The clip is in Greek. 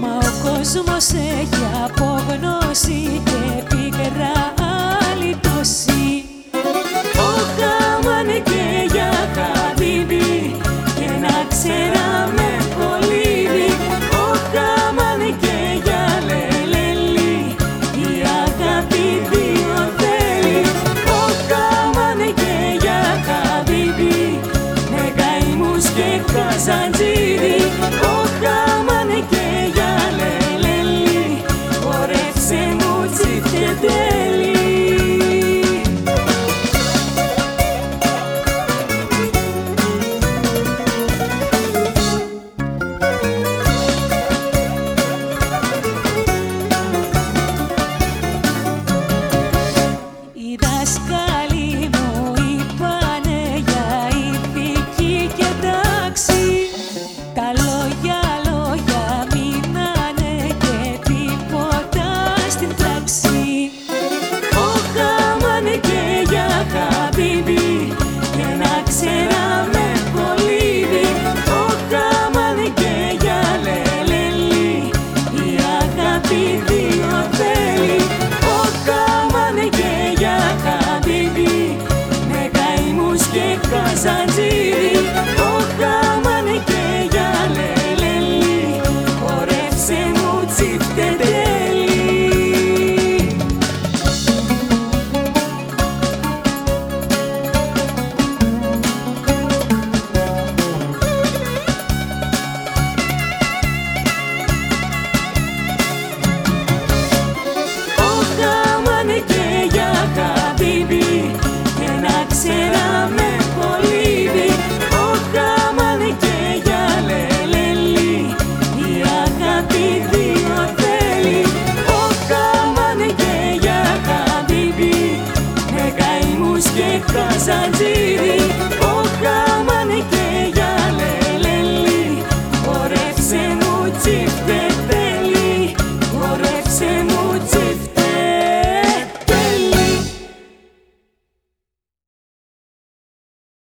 Μα ο κόσμος έχει απογνώσει και πικρά τοση Ο Χαμάν και για χαβίβι και να ξέραμε πολύ Ο Χαμάν και για λελέλη η αγάπη δύο θέλει Ο Χαμάν και για χαβίβι με γαϊμούς και χαζαντζί kwa zanjiri